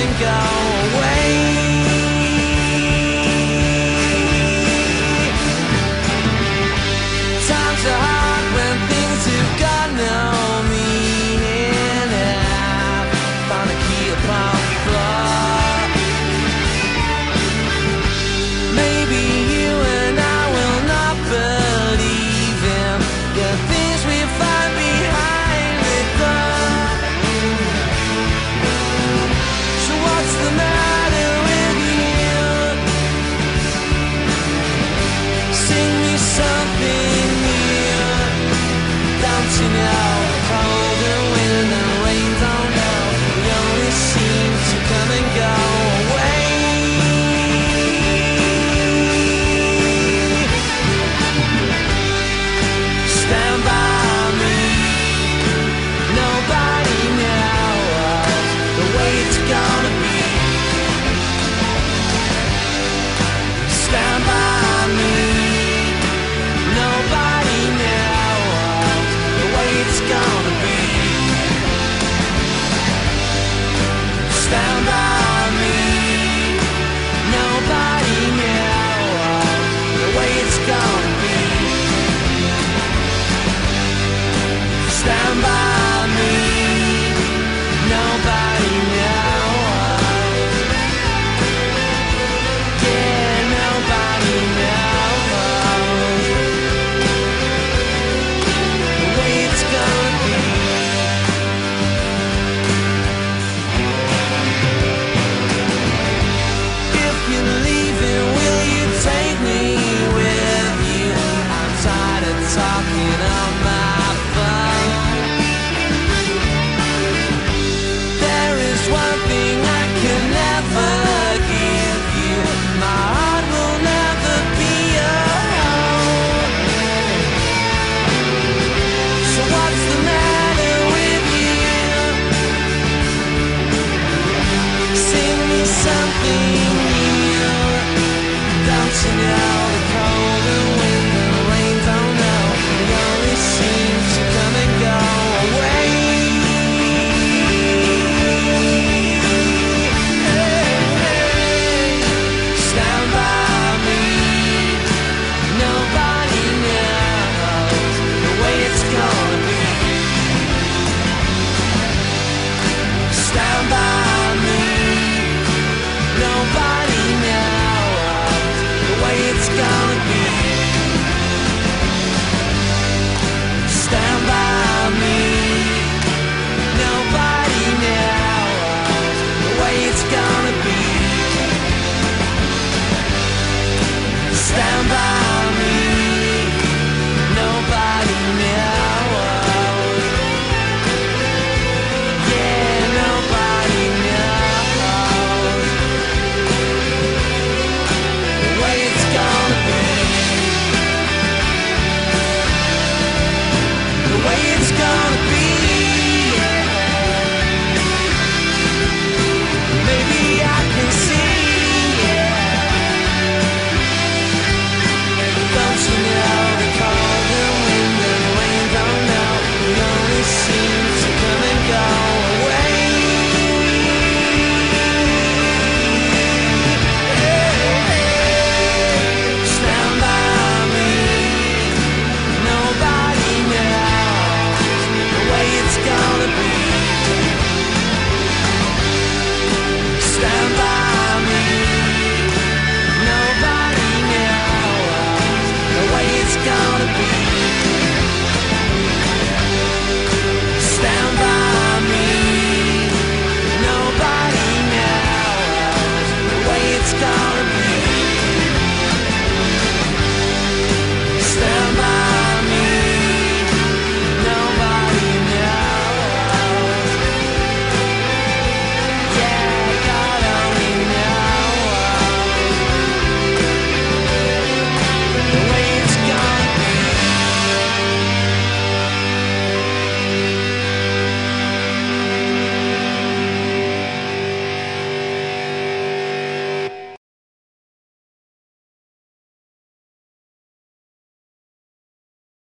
and go away. Sing something new, don't? sky